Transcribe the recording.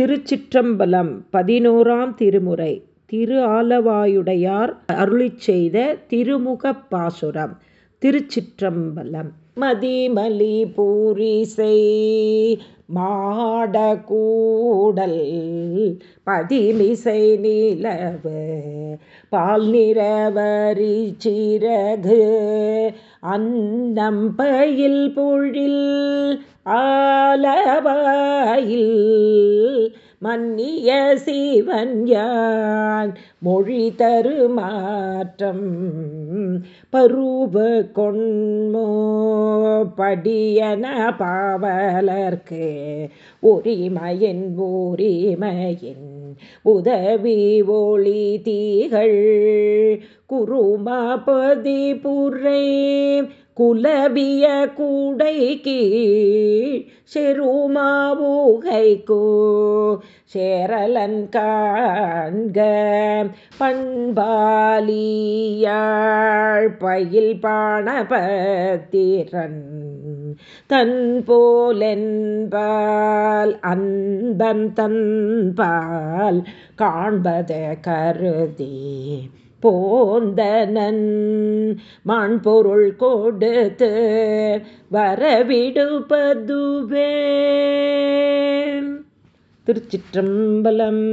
திருச்சிற்றம்பலம் பதினோராம் திருமுறை. திரு ஆலவாயுடையார் அருளி செய்த திருமுகப் பாசுரம். திருச்சிற்றம்பலம். மதிமலி பூரிசை மாடகூடல் பதிமிசை நிலவு பால் நிறவரி சிறகு அன்னம் பயில் பொழில் ஆலவாயில் மன்னிய சிவன் யான் மொழி தரு மாற்றம் பருவ கொண்மோ படியன பாவலர்க்கு உரிமையின் உரிமையின் உதவி ஒளி தீகள் குருமாபதி புரை குலபிய கூடை கீழ் செருமாவுகைக்கோ சேரலன் காண்க பண்பாலியாழ் பயில் பாணபத்திரன் தன் போலென்பால் அன்பன் தன்பால் காண்பத கருதே போந்தனன் மாண்பொருள் கொடுத்து வரவிடுபதுவே திருச்சிற்றம்பலம்.